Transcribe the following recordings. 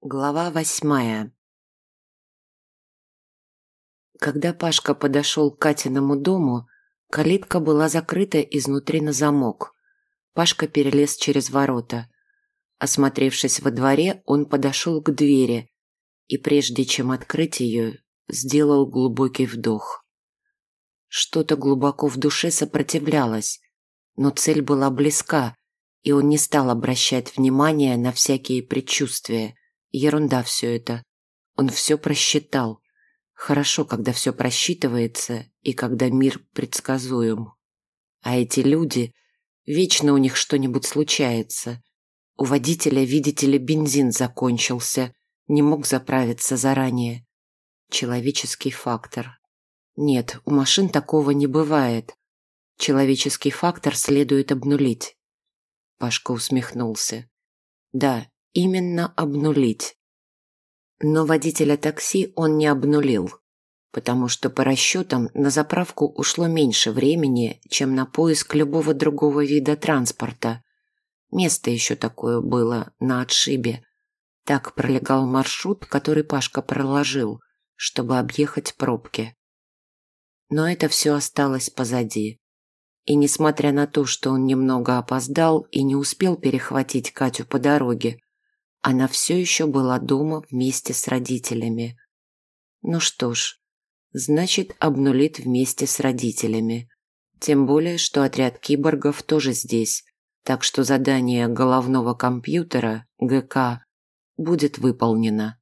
Глава восьмая Когда Пашка подошел к Катиному дому, калитка была закрыта изнутри на замок. Пашка перелез через ворота. Осмотревшись во дворе, он подошел к двери и, прежде чем открыть ее, сделал глубокий вдох. Что-то глубоко в душе сопротивлялось, но цель была близка, и он не стал обращать внимания на всякие предчувствия – Ерунда все это. Он все просчитал. Хорошо, когда все просчитывается и когда мир предсказуем. А эти люди, вечно у них что-нибудь случается. У водителя, видите ли, бензин закончился, не мог заправиться заранее. Человеческий фактор. Нет, у машин такого не бывает. Человеческий фактор следует обнулить. Пашка усмехнулся. Да, именно обнулить. Но водителя такси он не обнулил, потому что по расчетам на заправку ушло меньше времени, чем на поиск любого другого вида транспорта. Место еще такое было на отшибе. Так пролегал маршрут, который Пашка проложил, чтобы объехать пробки. Но это все осталось позади. И несмотря на то, что он немного опоздал и не успел перехватить Катю по дороге, она все еще была дома вместе с родителями. Ну что ж, значит, обнулит вместе с родителями. Тем более, что отряд киборгов тоже здесь, так что задание головного компьютера, ГК, будет выполнено.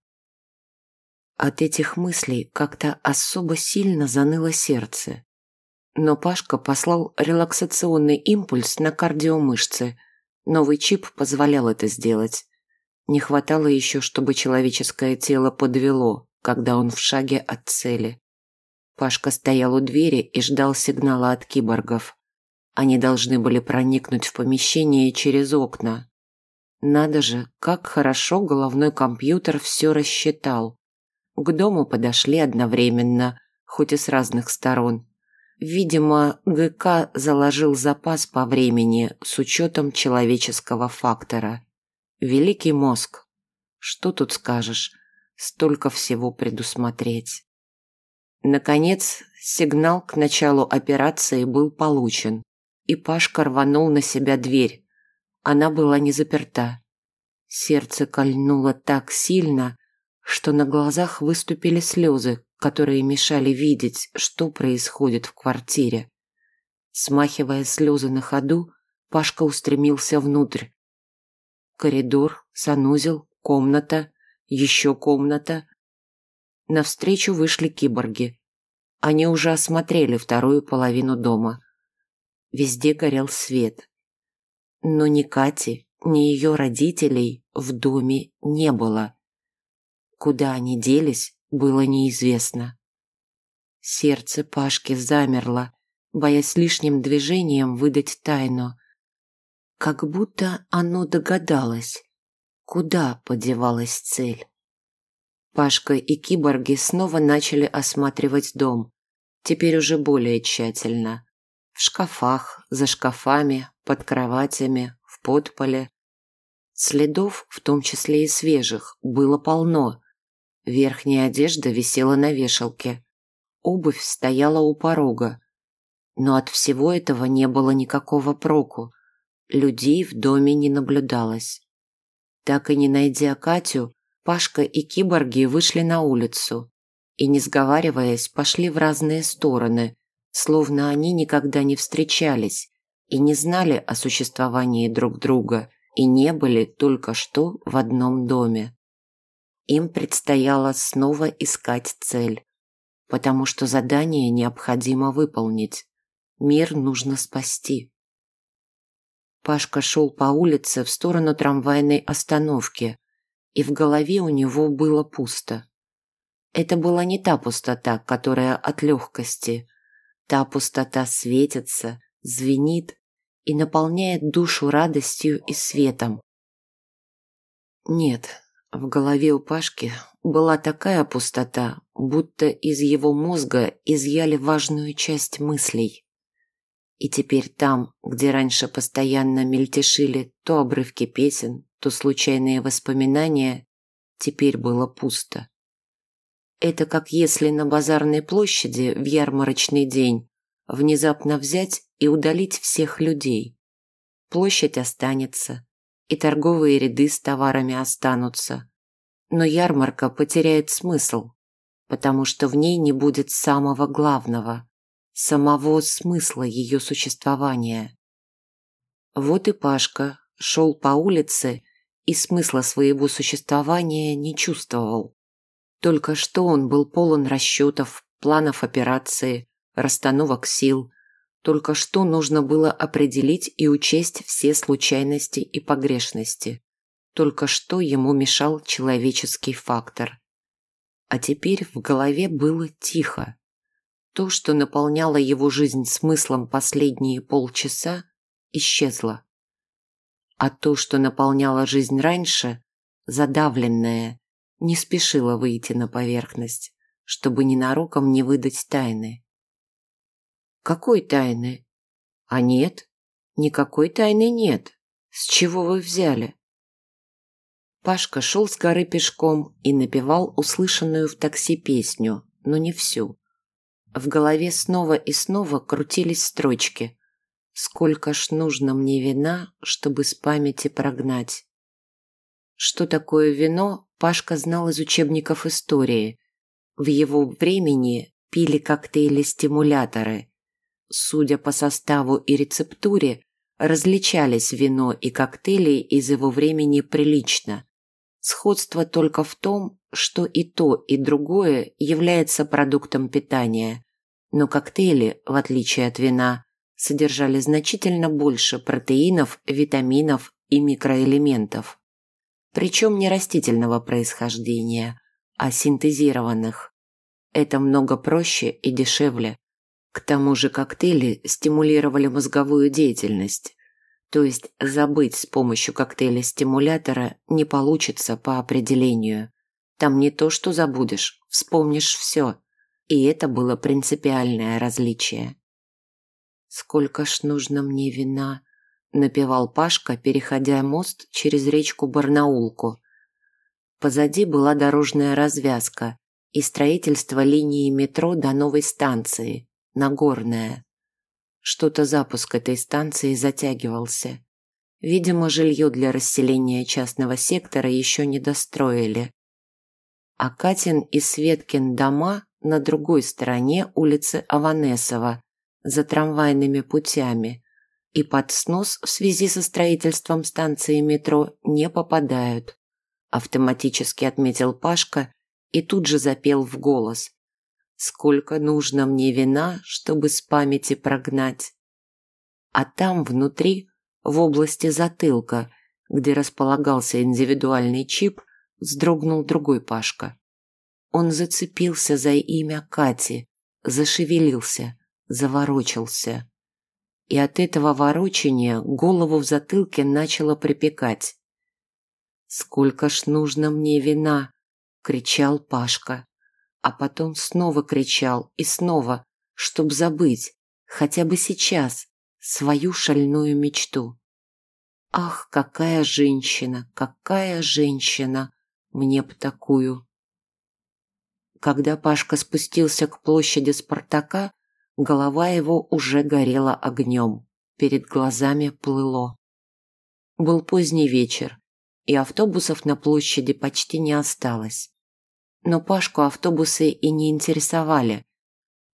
От этих мыслей как-то особо сильно заныло сердце. Но Пашка послал релаксационный импульс на кардиомышцы. Новый чип позволял это сделать. Не хватало еще, чтобы человеческое тело подвело, когда он в шаге от цели. Пашка стоял у двери и ждал сигнала от киборгов. Они должны были проникнуть в помещение через окна. Надо же, как хорошо головной компьютер все рассчитал. К дому подошли одновременно, хоть и с разных сторон. Видимо, ГК заложил запас по времени с учетом человеческого фактора. Великий мозг. Что тут скажешь? Столько всего предусмотреть. Наконец, сигнал к началу операции был получен, и Пашка рванул на себя дверь. Она была не заперта. Сердце кольнуло так сильно, что на глазах выступили слезы, которые мешали видеть, что происходит в квартире. Смахивая слезы на ходу, Пашка устремился внутрь, Коридор, санузел, комната, еще комната. Навстречу вышли киборги. Они уже осмотрели вторую половину дома. Везде горел свет. Но ни Кати, ни ее родителей в доме не было. Куда они делись, было неизвестно. Сердце Пашки замерло, боясь лишним движением выдать тайну – как будто оно догадалось, куда подевалась цель. Пашка и киборги снова начали осматривать дом, теперь уже более тщательно. В шкафах, за шкафами, под кроватями, в подполе. Следов, в том числе и свежих, было полно. Верхняя одежда висела на вешалке. Обувь стояла у порога. Но от всего этого не было никакого проку. Людей в доме не наблюдалось. Так и не найдя Катю, Пашка и киборги вышли на улицу и, не сговариваясь, пошли в разные стороны, словно они никогда не встречались и не знали о существовании друг друга и не были только что в одном доме. Им предстояло снова искать цель, потому что задание необходимо выполнить. Мир нужно спасти. Пашка шел по улице в сторону трамвайной остановки, и в голове у него было пусто. Это была не та пустота, которая от легкости. Та пустота светится, звенит и наполняет душу радостью и светом. Нет, в голове у Пашки была такая пустота, будто из его мозга изъяли важную часть мыслей. И теперь там, где раньше постоянно мельтешили то обрывки песен, то случайные воспоминания, теперь было пусто. Это как если на базарной площади в ярмарочный день внезапно взять и удалить всех людей. Площадь останется, и торговые ряды с товарами останутся. Но ярмарка потеряет смысл, потому что в ней не будет самого главного, самого смысла ее существования. Вот и Пашка шел по улице и смысла своего существования не чувствовал. Только что он был полон расчетов, планов операции, расстановок сил. Только что нужно было определить и учесть все случайности и погрешности. Только что ему мешал человеческий фактор. А теперь в голове было тихо. То, что наполняло его жизнь смыслом последние полчаса, исчезло. А то, что наполняло жизнь раньше, задавленное, не спешило выйти на поверхность, чтобы ненароком не выдать тайны. Какой тайны? А нет, никакой тайны нет. С чего вы взяли? Пашка шел с горы пешком и напевал услышанную в такси песню, но не всю. В голове снова и снова крутились строчки. «Сколько ж нужно мне вина, чтобы с памяти прогнать?» Что такое вино, Пашка знал из учебников истории. В его времени пили коктейли-стимуляторы. Судя по составу и рецептуре, различались вино и коктейли из его времени прилично. Сходство только в том, что и то, и другое является продуктом питания. Но коктейли, в отличие от вина, содержали значительно больше протеинов, витаминов и микроэлементов. Причем не растительного происхождения, а синтезированных. Это много проще и дешевле. К тому же коктейли стимулировали мозговую деятельность, то есть забыть с помощью коктейля-стимулятора не получится по определению. Там не то, что забудешь, вспомнишь все. И это было принципиальное различие. «Сколько ж нужно мне вина?» – напевал Пашка, переходя мост через речку Барнаулку. Позади была дорожная развязка и строительство линии метро до новой станции, Нагорная. Что-то запуск этой станции затягивался. Видимо, жилье для расселения частного сектора еще не достроили. А Катин и Светкин дома на другой стороне улицы Аванесова, за трамвайными путями, и под снос в связи со строительством станции метро не попадают. Автоматически отметил Пашка и тут же запел в голос сколько нужно мне вина, чтобы с памяти прогнать. А там внутри, в области затылка, где располагался индивидуальный чип, вздрогнул другой Пашка. Он зацепился за имя Кати, зашевелился, заворочился. И от этого ворочения голову в затылке начало припекать. «Сколько ж нужно мне вина!» — кричал Пашка а потом снова кричал и снова, чтоб забыть, хотя бы сейчас, свою шальную мечту. Ах, какая женщина, какая женщина, мне б такую. Когда Пашка спустился к площади Спартака, голова его уже горела огнем, перед глазами плыло. Был поздний вечер, и автобусов на площади почти не осталось но Пашку автобусы и не интересовали.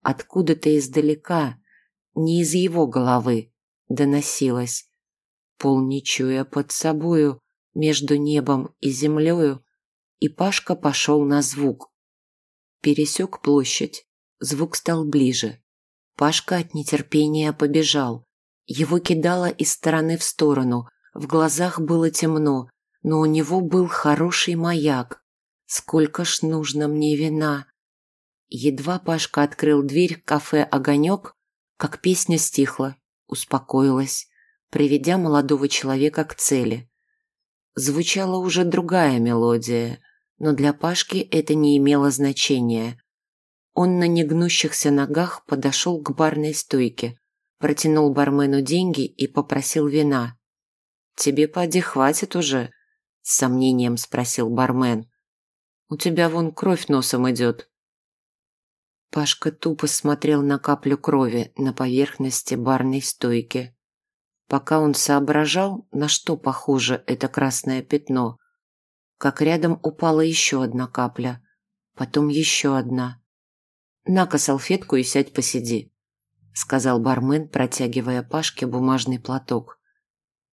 Откуда-то издалека, не из его головы, доносилось. Пол не чуя под собою, между небом и землею, и Пашка пошел на звук. Пересек площадь, звук стал ближе. Пашка от нетерпения побежал. Его кидало из стороны в сторону, в глазах было темно, но у него был хороший маяк, Сколько ж нужно мне вина? Едва Пашка открыл дверь кафе «Огонек», как песня стихла, успокоилась, приведя молодого человека к цели. Звучала уже другая мелодия, но для Пашки это не имело значения. Он на негнущихся ногах подошел к барной стойке, протянул бармену деньги и попросил вина. «Тебе, поди, хватит уже?» – с сомнением спросил бармен. У тебя вон кровь носом идет». Пашка тупо смотрел на каплю крови на поверхности барной стойки. Пока он соображал, на что похоже это красное пятно, как рядом упала еще одна капля, потом еще одна. «На-ка салфетку и сядь посиди», — сказал бармен, протягивая Пашке бумажный платок.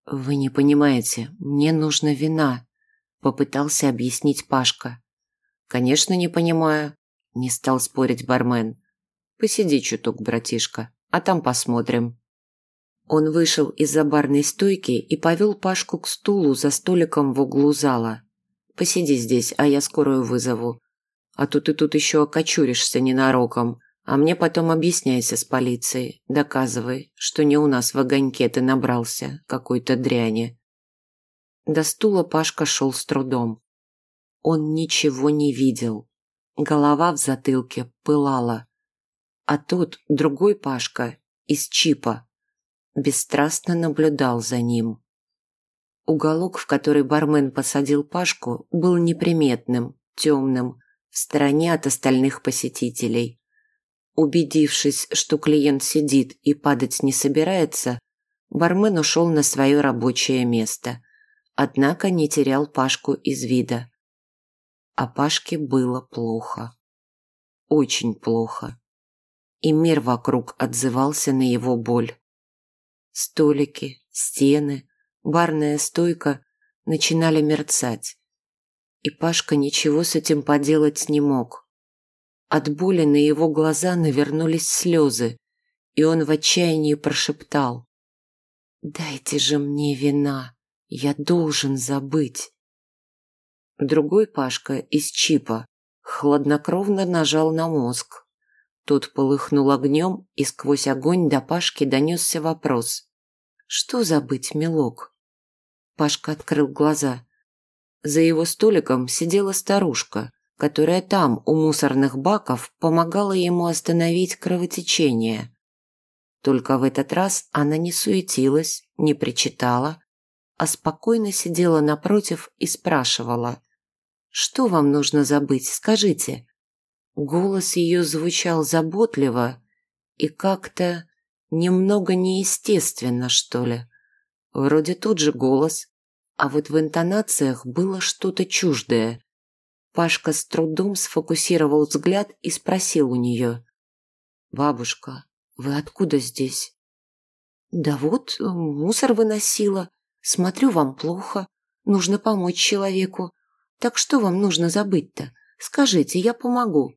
«Вы не понимаете, мне нужно вина», — попытался объяснить Пашка. «Конечно, не понимаю», — не стал спорить бармен. «Посиди чуток, братишка, а там посмотрим». Он вышел из-за барной стойки и повел Пашку к стулу за столиком в углу зала. «Посиди здесь, а я скорую вызову. А то ты тут еще окочуришься ненароком, а мне потом объясняйся с полицией, доказывай, что не у нас в огоньке ты набрался какой-то дряни». До стула Пашка шел с трудом. Он ничего не видел. Голова в затылке пылала. А тот, другой Пашка, из чипа, бесстрастно наблюдал за ним. Уголок, в который бармен посадил Пашку, был неприметным, темным, в стороне от остальных посетителей. Убедившись, что клиент сидит и падать не собирается, бармен ушел на свое рабочее место, однако не терял Пашку из вида. А Пашке было плохо. Очень плохо. И мир вокруг отзывался на его боль. Столики, стены, барная стойка начинали мерцать. И Пашка ничего с этим поделать не мог. От боли на его глаза навернулись слезы, и он в отчаянии прошептал. «Дайте же мне вина, я должен забыть». Другой Пашка из чипа хладнокровно нажал на мозг. Тот полыхнул огнем, и сквозь огонь до Пашки донесся вопрос. «Что забыть, милок?» Пашка открыл глаза. За его столиком сидела старушка, которая там, у мусорных баков, помогала ему остановить кровотечение. Только в этот раз она не суетилась, не причитала, а спокойно сидела напротив и спрашивала. «Что вам нужно забыть, скажите?» Голос ее звучал заботливо и как-то Немного неестественно, что ли. Вроде тот же голос, а вот в интонациях было что-то чуждое. Пашка с трудом сфокусировал взгляд и спросил у нее. «Бабушка, вы откуда здесь?» «Да вот, мусор выносила. Смотрю, вам плохо. Нужно помочь человеку. Так что вам нужно забыть-то? Скажите, я помогу».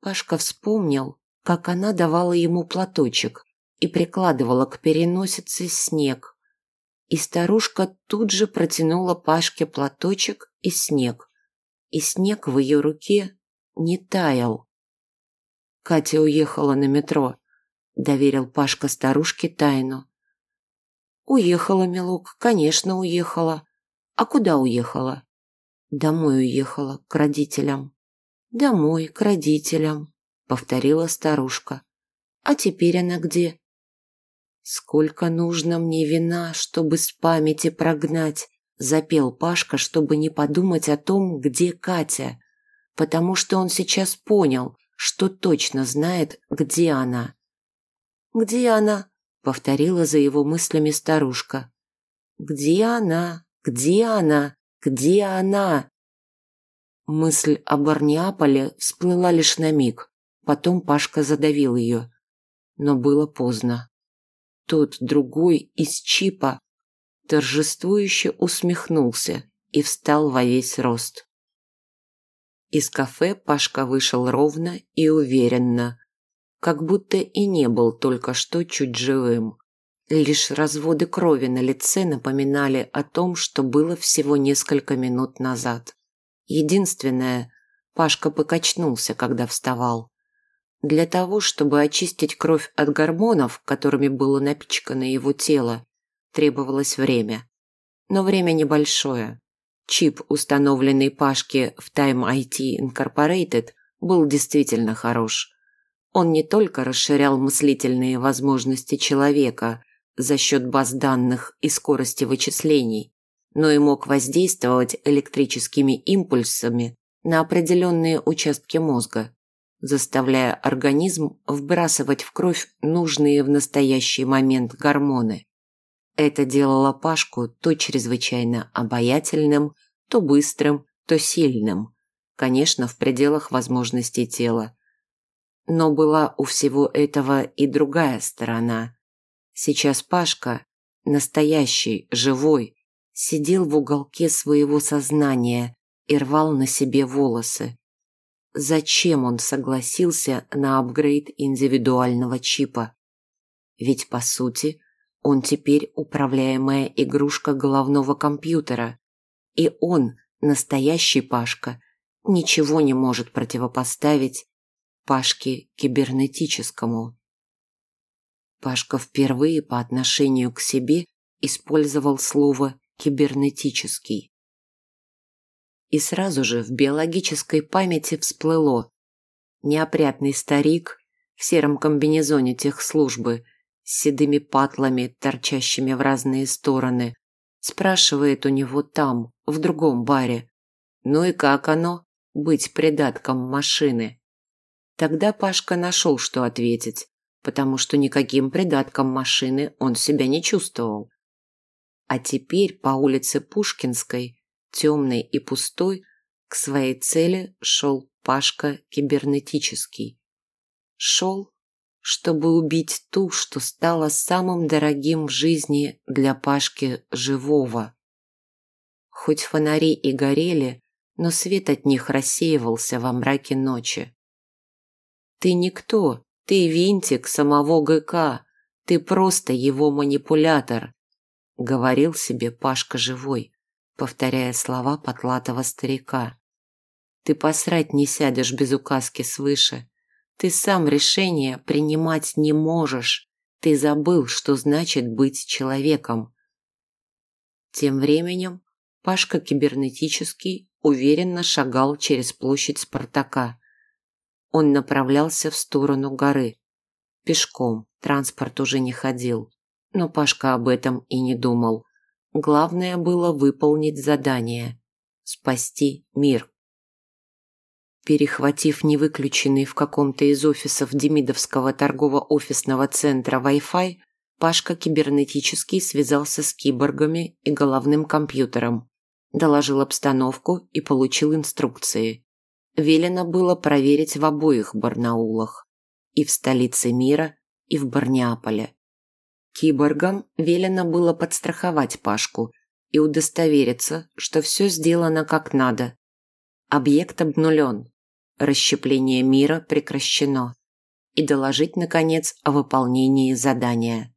Пашка вспомнил, как она давала ему платочек и прикладывала к переносице снег. И старушка тут же протянула Пашке платочек и снег. И снег в ее руке не таял. Катя уехала на метро, доверил Пашка старушке тайну. Уехала, милок, конечно, уехала. А куда уехала? Домой уехала, к родителям. Домой, к родителям повторила старушка. А теперь она где? Сколько нужно мне вина, чтобы с памяти прогнать, запел Пашка, чтобы не подумать о том, где Катя, потому что он сейчас понял, что точно знает, где она. «Где она?» — повторила за его мыслями старушка. «Где она? Где она? Где она?» Мысль об Арниаполе всплыла лишь на миг. Потом Пашка задавил ее. Но было поздно. Тот другой из чипа торжествующе усмехнулся и встал во весь рост. Из кафе Пашка вышел ровно и уверенно, как будто и не был только что чуть живым. Лишь разводы крови на лице напоминали о том, что было всего несколько минут назад. Единственное, Пашка покачнулся, когда вставал. Для того, чтобы очистить кровь от гормонов, которыми было напичкано его тело, требовалось время. Но время небольшое. Чип, установленный Пашке в Time IT Incorporated, был действительно хорош. Он не только расширял мыслительные возможности человека за счет баз данных и скорости вычислений, но и мог воздействовать электрическими импульсами на определенные участки мозга, заставляя организм вбрасывать в кровь нужные в настоящий момент гормоны. Это делало Пашку то чрезвычайно обаятельным, то быстрым, то сильным, конечно, в пределах возможностей тела. Но была у всего этого и другая сторона. Сейчас Пашка, настоящий, живой, сидел в уголке своего сознания и рвал на себе волосы. Зачем он согласился на апгрейд индивидуального чипа? Ведь, по сути, он теперь управляемая игрушка головного компьютера. И он, настоящий Пашка, ничего не может противопоставить Пашке кибернетическому. Пашка впервые по отношению к себе использовал слово «кибернетический». И сразу же в биологической памяти всплыло неопрятный старик в сером комбинезоне техслужбы с седыми патлами, торчащими в разные стороны, спрашивает у него там, в другом баре, ну и как оно, быть придатком машины? Тогда Пашка нашел, что ответить, потому что никаким придатком машины он себя не чувствовал. А теперь по улице Пушкинской, темной и пустой, к своей цели шел Пашка кибернетический. Шел, чтобы убить ту, что стало самым дорогим в жизни для Пашки живого. Хоть фонари и горели, но свет от них рассеивался во мраке ночи. «Ты никто, ты винтик самого ГК, ты просто его манипулятор», говорил себе Пашка живой, повторяя слова потлатого старика. «Ты посрать не сядешь без указки свыше. Ты сам решение принимать не можешь. Ты забыл, что значит быть человеком». Тем временем Пашка кибернетический уверенно шагал через площадь Спартака. Он направлялся в сторону горы. Пешком, транспорт уже не ходил. Но Пашка об этом и не думал. Главное было выполнить задание – спасти мир. Перехватив невыключенный в каком-то из офисов Демидовского торгово-офисного центра Wi-Fi, Пашка кибернетически связался с киборгами и головным компьютером, доложил обстановку и получил инструкции. Велено было проверить в обоих Барнаулах. И в столице мира, и в Барнеаполе. Киборгам велено было подстраховать Пашку и удостовериться, что все сделано как надо. Объект обнулен, расщепление мира прекращено и доложить, наконец, о выполнении задания.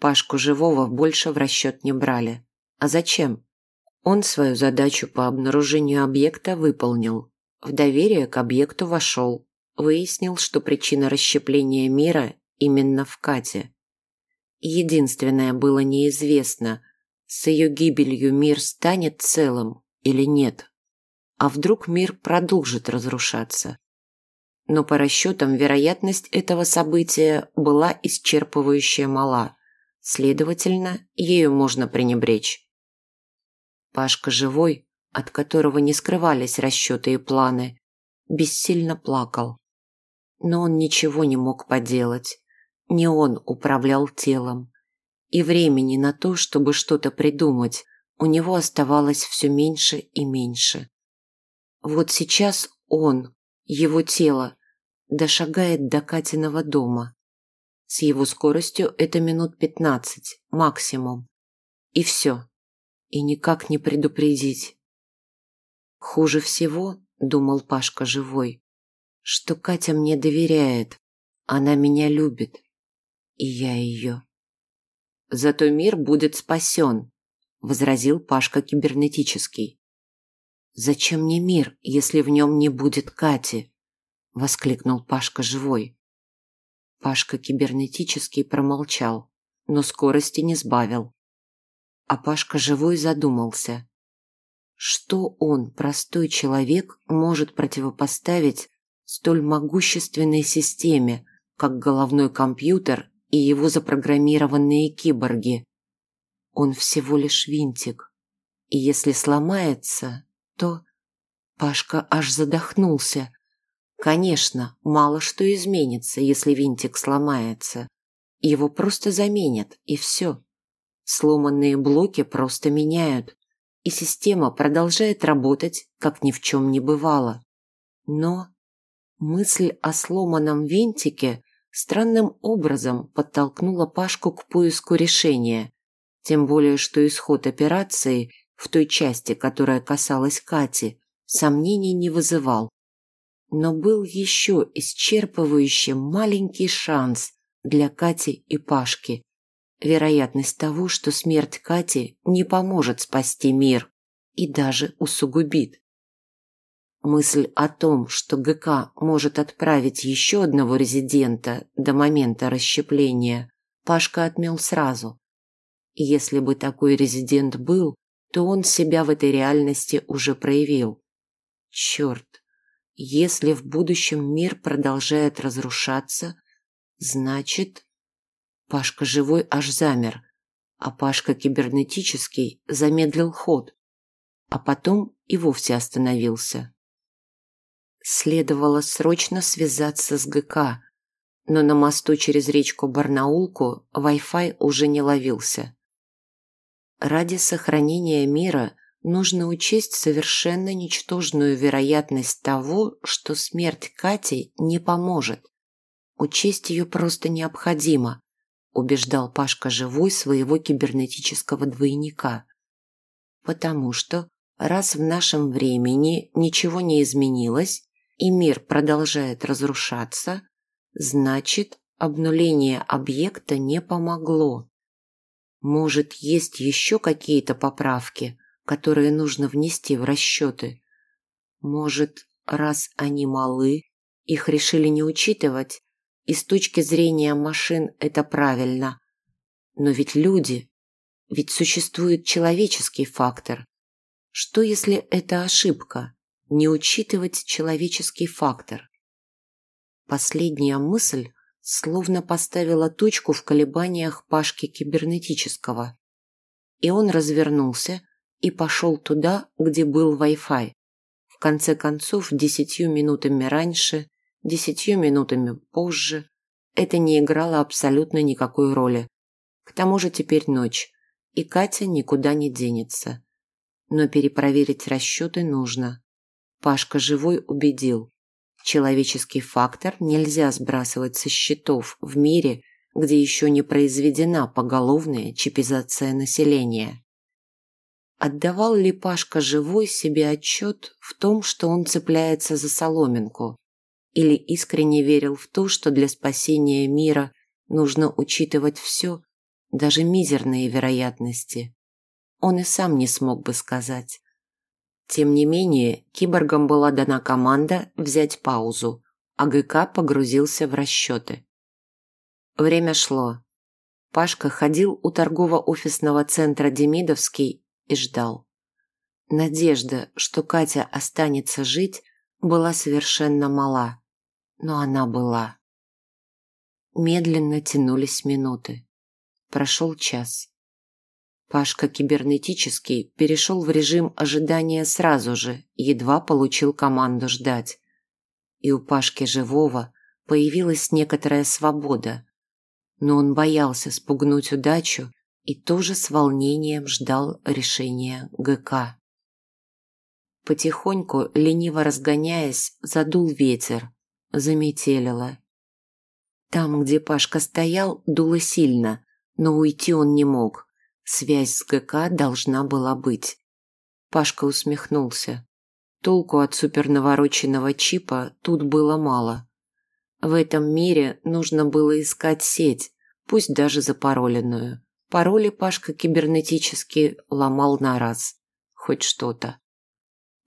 Пашку живого больше в расчет не брали. А зачем? Он свою задачу по обнаружению объекта выполнил. В доверие к объекту вошел. Выяснил, что причина расщепления мира именно в Кате. Единственное было неизвестно, с ее гибелью мир станет целым или нет. А вдруг мир продолжит разрушаться? Но по расчетам вероятность этого события была исчерпывающая мала. Следовательно, ею можно пренебречь. Пашка живой, от которого не скрывались расчеты и планы, бессильно плакал. Но он ничего не мог поделать. Не он управлял телом. И времени на то, чтобы что-то придумать, у него оставалось все меньше и меньше. Вот сейчас он, его тело, дошагает до Катиного дома. С его скоростью это минут пятнадцать, максимум. И все и никак не предупредить. Хуже всего, думал Пашка живой, что Катя мне доверяет, она меня любит, и я ее. Зато мир будет спасен, возразил Пашка кибернетический. «Зачем мне мир, если в нем не будет Кати?» – воскликнул Пашка живой. Пашка кибернетический промолчал, но скорости не сбавил. А Пашка живой задумался. Что он, простой человек, может противопоставить столь могущественной системе, как головной компьютер и его запрограммированные киборги? Он всего лишь винтик. И если сломается, то... Пашка аж задохнулся. Конечно, мало что изменится, если винтик сломается. Его просто заменят, и все. Сломанные блоки просто меняют, и система продолжает работать, как ни в чем не бывало. Но мысль о сломанном винтике странным образом подтолкнула Пашку к поиску решения, тем более что исход операции в той части, которая касалась Кати, сомнений не вызывал. Но был еще исчерпывающий маленький шанс для Кати и Пашки. Вероятность того, что смерть Кати не поможет спасти мир и даже усугубит. Мысль о том, что ГК может отправить еще одного резидента до момента расщепления, Пашка отмел сразу. Если бы такой резидент был, то он себя в этой реальности уже проявил. Черт, если в будущем мир продолжает разрушаться, значит... Пашка живой аж замер, а Пашка кибернетический замедлил ход, а потом и вовсе остановился. Следовало срочно связаться с ГК, но на мосту через речку Барнаулку Wi-Fi уже не ловился. Ради сохранения мира нужно учесть совершенно ничтожную вероятность того, что смерть Кати не поможет. Учесть ее просто необходимо, убеждал Пашка Живой своего кибернетического двойника. Потому что, раз в нашем времени ничего не изменилось, и мир продолжает разрушаться, значит, обнуление объекта не помогло. Может, есть еще какие-то поправки, которые нужно внести в расчеты? Может, раз они малы, их решили не учитывать, и с точки зрения машин это правильно. Но ведь люди, ведь существует человеческий фактор. Что если это ошибка? Не учитывать человеческий фактор. Последняя мысль словно поставила точку в колебаниях Пашки кибернетического. И он развернулся и пошел туда, где был Wi-Fi. В конце концов, десятью минутами раньше, десятью минутами позже, это не играло абсолютно никакой роли. К тому же теперь ночь, и Катя никуда не денется. Но перепроверить расчеты нужно. Пашка Живой убедил. Человеческий фактор нельзя сбрасывать со счетов в мире, где еще не произведена поголовная чипизация населения. Отдавал ли Пашка Живой себе отчет в том, что он цепляется за соломинку? Или искренне верил в то, что для спасения мира нужно учитывать все, даже мизерные вероятности? Он и сам не смог бы сказать. Тем не менее, киборгам была дана команда взять паузу, а ГК погрузился в расчеты. Время шло. Пашка ходил у торгово-офисного центра Демидовский и ждал. Надежда, что Катя останется жить, была совершенно мала, но она была. Медленно тянулись минуты. Прошел час. Пашка кибернетический перешел в режим ожидания сразу же, едва получил команду ждать. И у Пашки Живого появилась некоторая свобода. Но он боялся спугнуть удачу и тоже с волнением ждал решения ГК. Потихоньку, лениво разгоняясь, задул ветер, заметелило. Там, где Пашка стоял, дуло сильно, но уйти он не мог. Связь с ГК должна была быть. Пашка усмехнулся. Толку от супернавороченного чипа тут было мало. В этом мире нужно было искать сеть, пусть даже запароленную. Пароли Пашка кибернетически ломал на раз. Хоть что-то.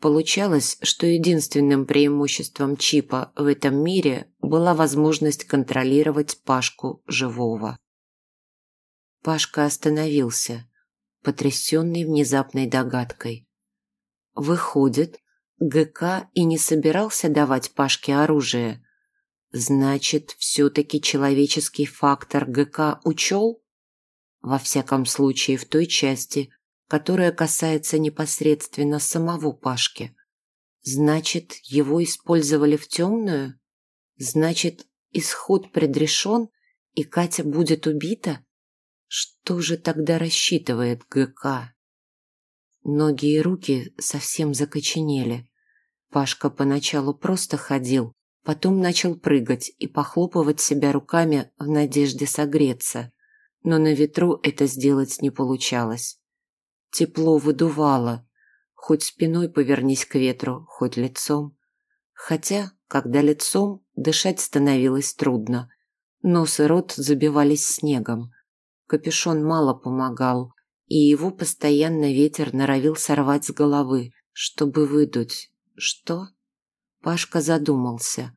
Получалось, что единственным преимуществом чипа в этом мире была возможность контролировать Пашку живого. Пашка остановился, потрясенный внезапной догадкой. Выходит, ГК и не собирался давать Пашке оружие. Значит, все-таки человеческий фактор ГК учел? Во всяком случае, в той части, которая касается непосредственно самого Пашки. Значит, его использовали в темную? Значит, исход предрешен, и Катя будет убита? Что же тогда рассчитывает ГК? Ноги и руки совсем закоченели. Пашка поначалу просто ходил, потом начал прыгать и похлопывать себя руками в надежде согреться. Но на ветру это сделать не получалось. Тепло выдувало. Хоть спиной повернись к ветру, хоть лицом. Хотя, когда лицом, дышать становилось трудно. Нос и рот забивались снегом. Капюшон мало помогал, и его постоянно ветер норовил сорвать с головы, чтобы выдуть. Что? Пашка задумался.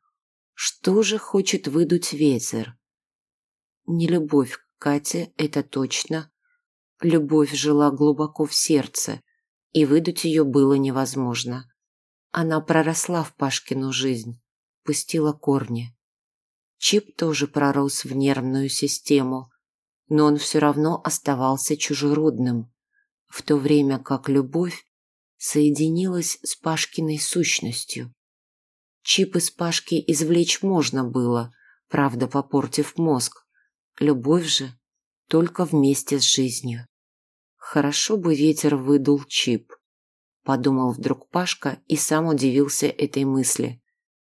Что же хочет выдуть ветер? Не любовь к Кате, это точно. Любовь жила глубоко в сердце, и выдуть ее было невозможно. Она проросла в Пашкину жизнь, пустила корни. Чип тоже пророс в нервную систему, но он все равно оставался чужеродным, в то время как любовь соединилась с Пашкиной сущностью. Чип из Пашки извлечь можно было, правда, попортив мозг. Любовь же только вместе с жизнью. Хорошо бы ветер выдул Чип, подумал вдруг Пашка и сам удивился этой мысли.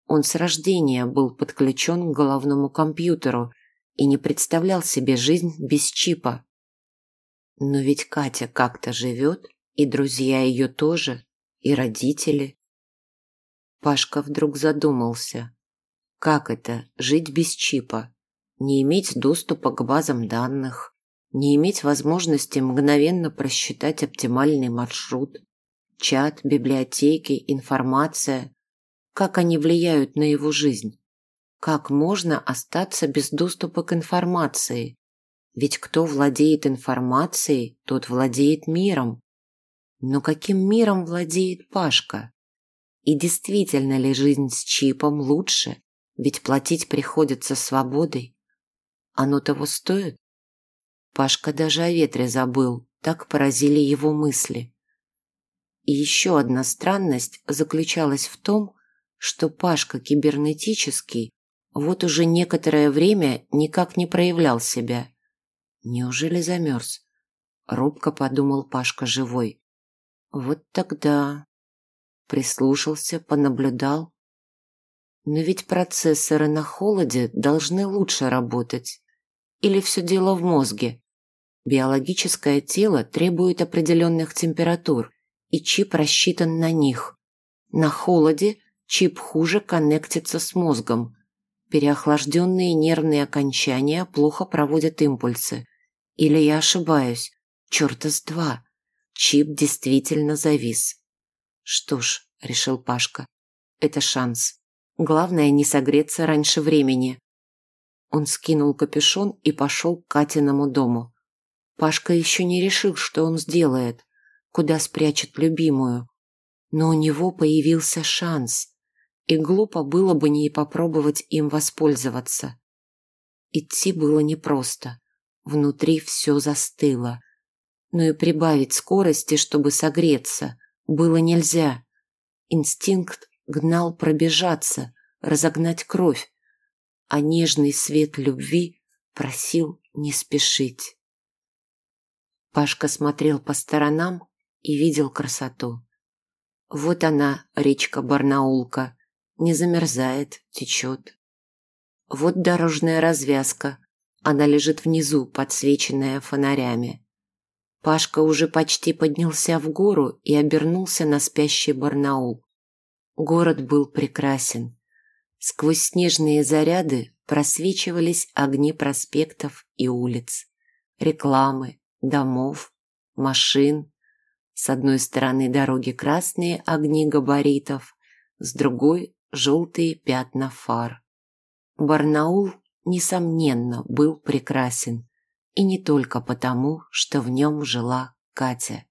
Он с рождения был подключен к головному компьютеру и не представлял себе жизнь без чипа. Но ведь Катя как-то живет, и друзья ее тоже, и родители. Пашка вдруг задумался. Как это – жить без чипа? Не иметь доступа к базам данных, не иметь возможности мгновенно просчитать оптимальный маршрут, чат, библиотеки, информация. Как они влияют на его жизнь? Как можно остаться без доступа к информации? Ведь кто владеет информацией, тот владеет миром. Но каким миром владеет Пашка? И действительно ли жизнь с чипом лучше? Ведь платить приходится свободой. Оно того стоит? Пашка даже о ветре забыл, так поразили его мысли. И еще одна странность заключалась в том, что Пашка кибернетический вот уже некоторое время никак не проявлял себя. Неужели замерз? Робко подумал Пашка живой. Вот тогда... Прислушался, понаблюдал. Но ведь процессоры на холоде должны лучше работать. Или все дело в мозге? Биологическое тело требует определенных температур, и чип рассчитан на них. На холоде чип хуже коннектится с мозгом, Переохлажденные нервные окончания плохо проводят импульсы. Или я ошибаюсь? Чёрта с два. Чип действительно завис. Что ж, решил Пашка, это шанс. Главное не согреться раньше времени. Он скинул капюшон и пошел к Катиному дому. Пашка еще не решил, что он сделает, куда спрячет любимую. Но у него появился шанс и глупо было бы не попробовать им воспользоваться. Идти было непросто. Внутри все застыло. Но и прибавить скорости, чтобы согреться, было нельзя. Инстинкт гнал пробежаться, разогнать кровь, а нежный свет любви просил не спешить. Пашка смотрел по сторонам и видел красоту. Вот она, речка Барнаулка, не замерзает, течет. Вот дорожная развязка. Она лежит внизу, подсвеченная фонарями. Пашка уже почти поднялся в гору и обернулся на спящий Барнаул. Город был прекрасен. Сквозь снежные заряды просвечивались огни проспектов и улиц, рекламы, домов, машин. С одной стороны дороги красные огни габаритов, с другой желтые пятна фар. Барнаул, несомненно, был прекрасен, и не только потому, что в нем жила Катя.